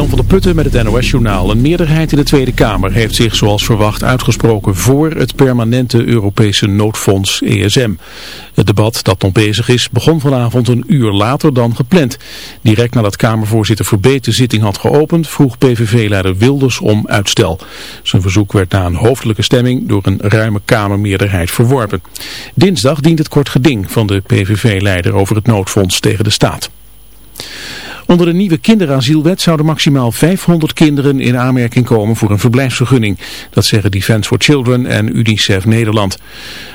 Jan van der Putten met het NOS-journaal. Een meerderheid in de Tweede Kamer heeft zich zoals verwacht uitgesproken voor het permanente Europese noodfonds ESM. Het debat dat nog bezig is begon vanavond een uur later dan gepland. Direct nadat Kamervoorzitter Verbeet de zitting had geopend vroeg PVV-leider Wilders om uitstel. Zijn verzoek werd na een hoofdelijke stemming door een ruime Kamermeerderheid verworpen. Dinsdag dient het kort geding van de PVV-leider over het noodfonds tegen de staat. Onder de nieuwe kinderasielwet zouden maximaal 500 kinderen in aanmerking komen voor een verblijfsvergunning. Dat zeggen Defence for Children en UNICEF Nederland.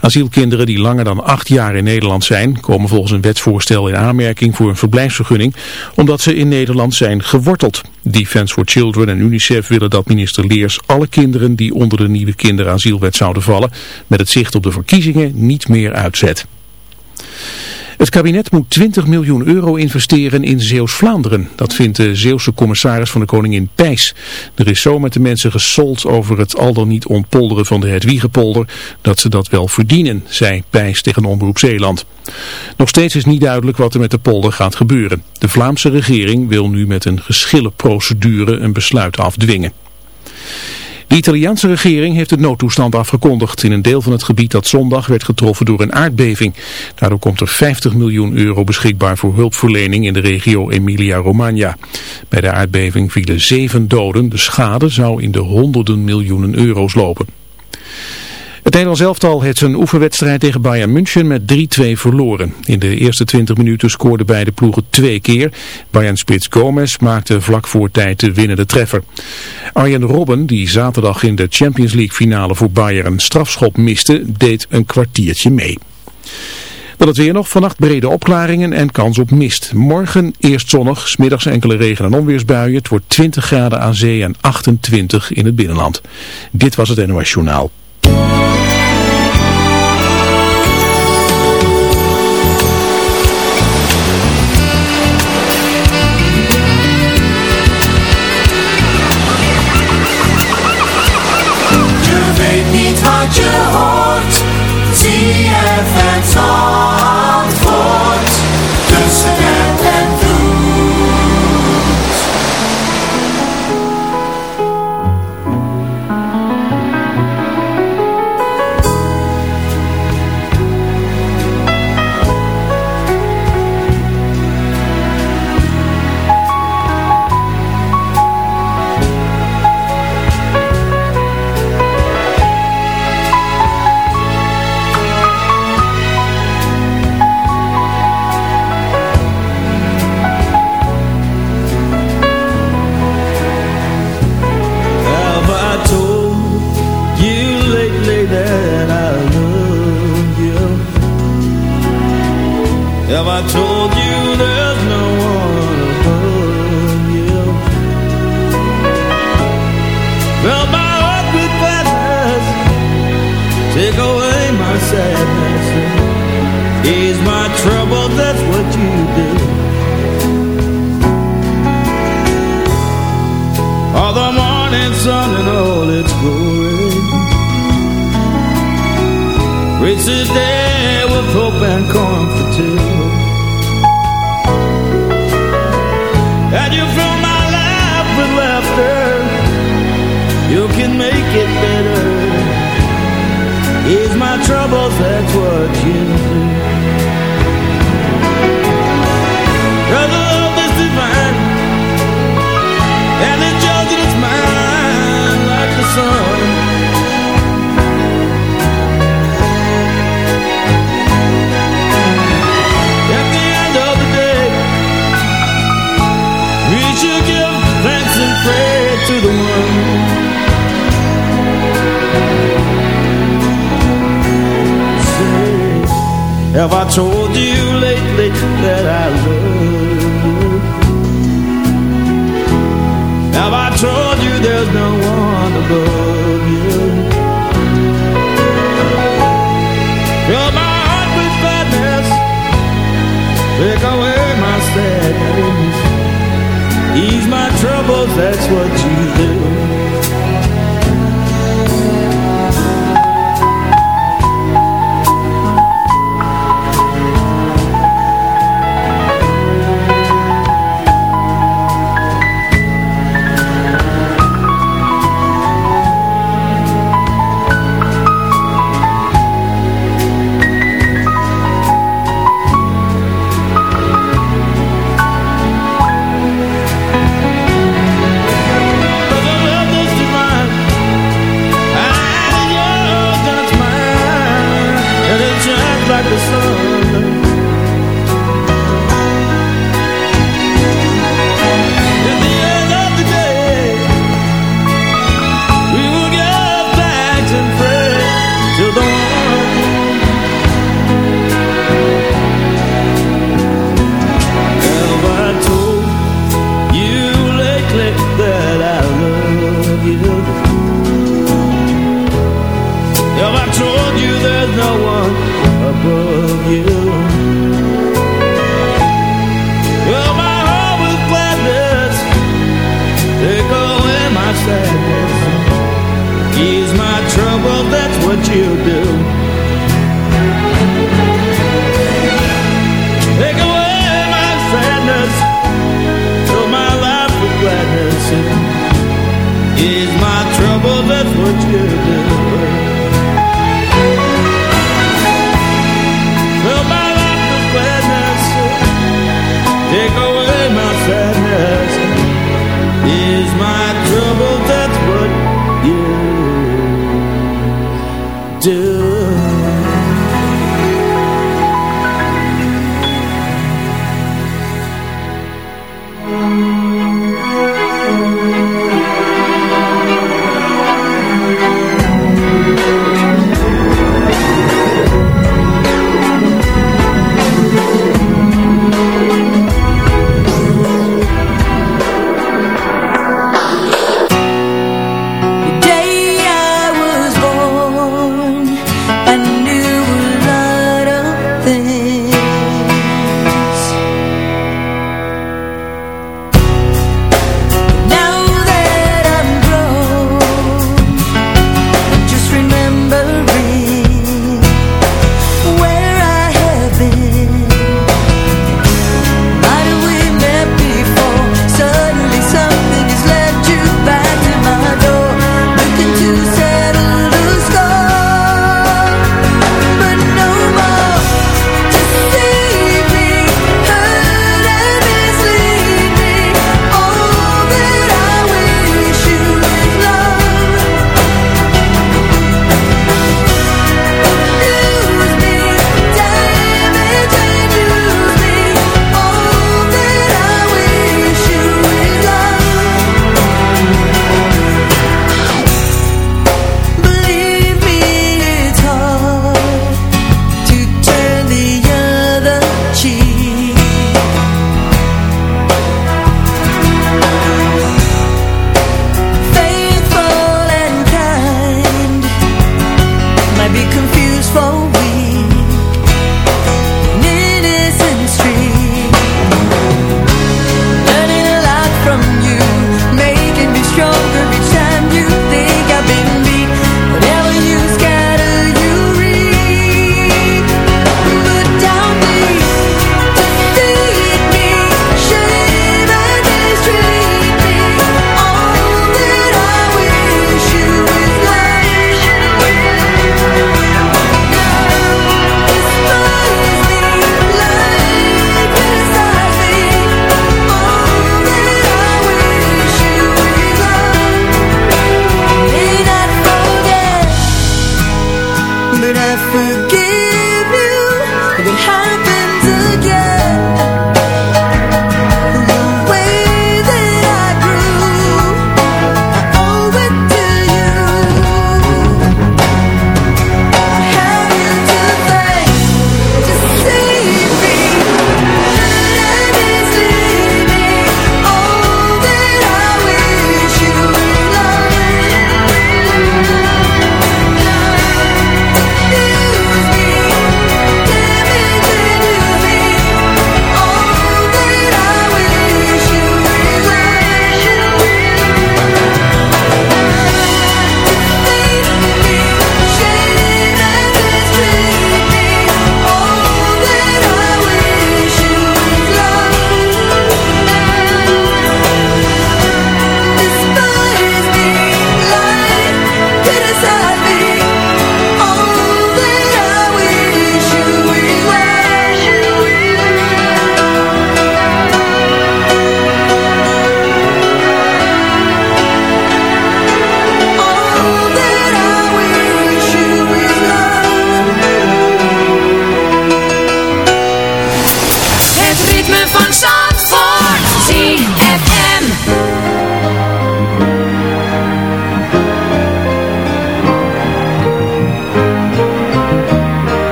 Asielkinderen die langer dan acht jaar in Nederland zijn, komen volgens een wetsvoorstel in aanmerking voor een verblijfsvergunning, omdat ze in Nederland zijn geworteld. Defence for Children en UNICEF willen dat minister Leers alle kinderen die onder de nieuwe kinderasielwet zouden vallen, met het zicht op de verkiezingen niet meer uitzet. Het kabinet moet 20 miljoen euro investeren in Zeeuws-Vlaanderen. Dat vindt de Zeeuwse commissaris van de koningin Pijs. Er is zo met de mensen gesold over het al dan niet ontpolderen van de Hedwiegepolder dat ze dat wel verdienen, zei Pijs tegen Omroep Zeeland. Nog steeds is niet duidelijk wat er met de polder gaat gebeuren. De Vlaamse regering wil nu met een geschillenprocedure een besluit afdwingen. De Italiaanse regering heeft de noodtoestand afgekondigd in een deel van het gebied dat zondag werd getroffen door een aardbeving. Daardoor komt er 50 miljoen euro beschikbaar voor hulpverlening in de regio Emilia-Romagna. Bij de aardbeving vielen zeven doden. De schade zou in de honderden miljoenen euro's lopen. Het Nederlands elftal heeft zijn oefenwedstrijd tegen Bayern München met 3-2 verloren. In de eerste 20 minuten scoorden beide ploegen twee keer. Bayern Spits Gomez maakte vlak voor tijd de winnende treffer. Arjen Robben, die zaterdag in de Champions League finale voor Bayern een strafschop miste, deed een kwartiertje mee. Dan het weer nog. Vannacht brede opklaringen en kans op mist. Morgen eerst zonnig, smiddags enkele regen- en onweersbuien. Het wordt 20 graden aan zee en 28 in het binnenland. Dit was het NOS Journaal. Troubles, that's what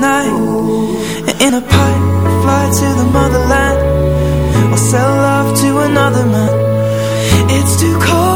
night. In a pipe, fly to the motherland. Or sell love to another man. It's too cold.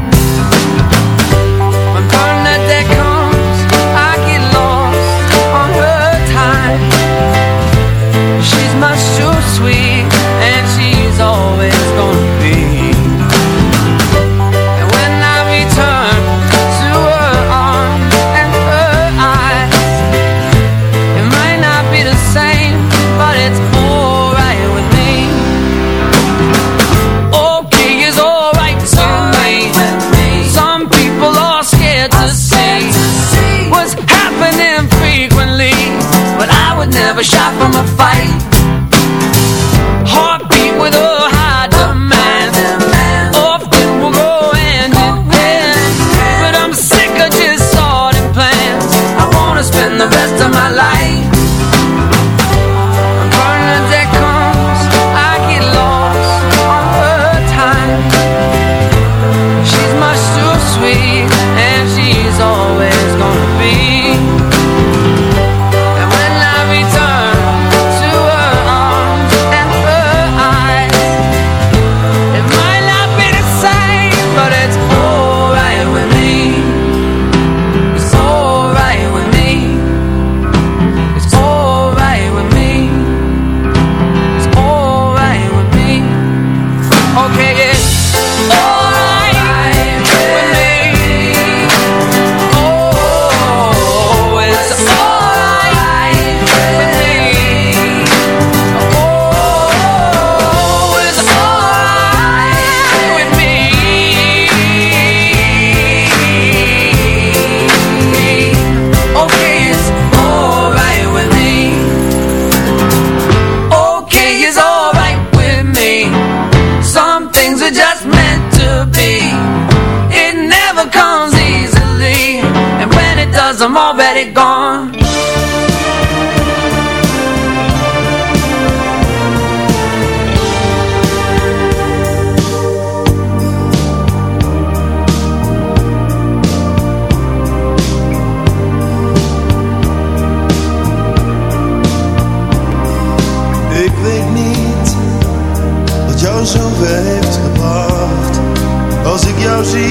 already gone. Ik weet niet wat jou zo heeft gebracht. Als ik jou zie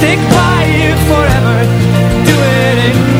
stick by you forever Do it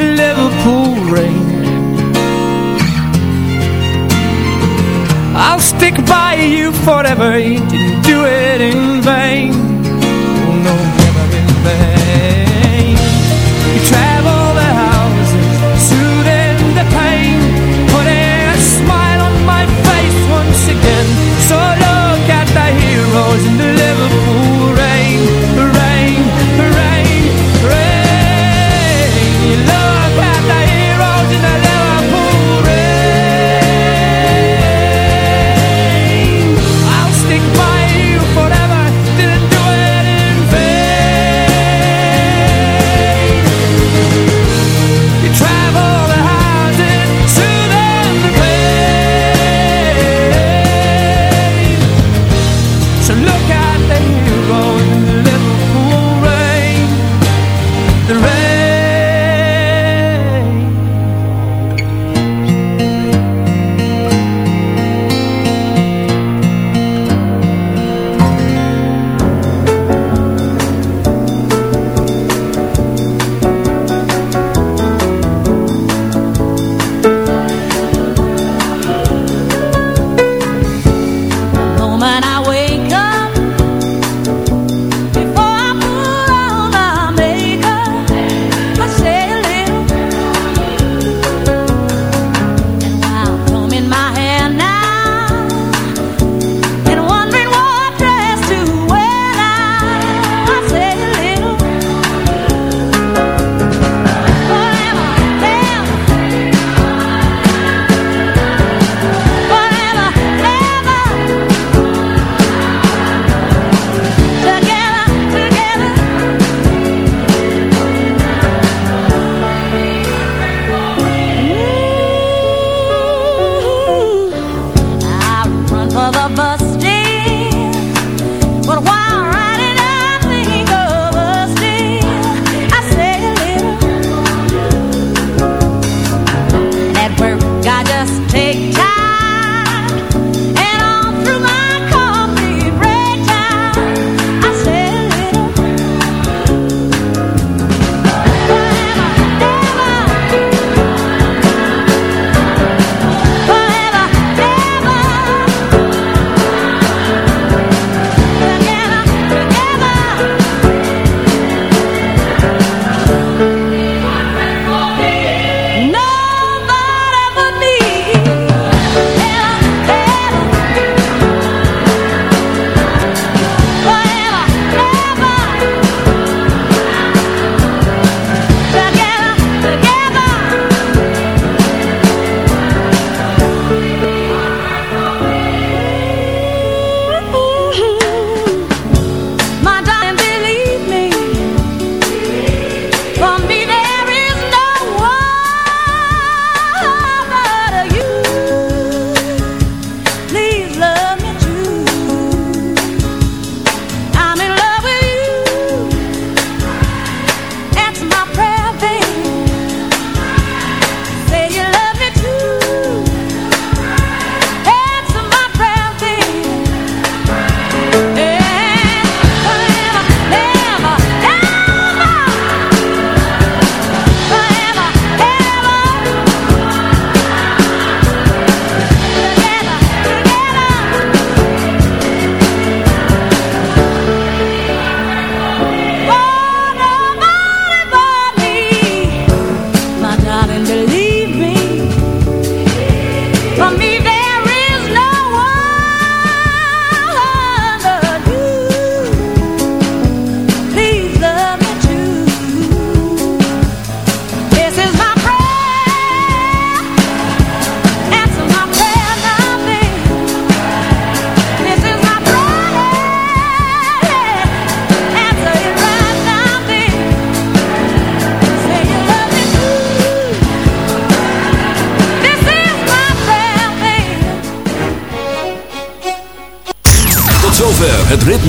I'll stick by you forever. You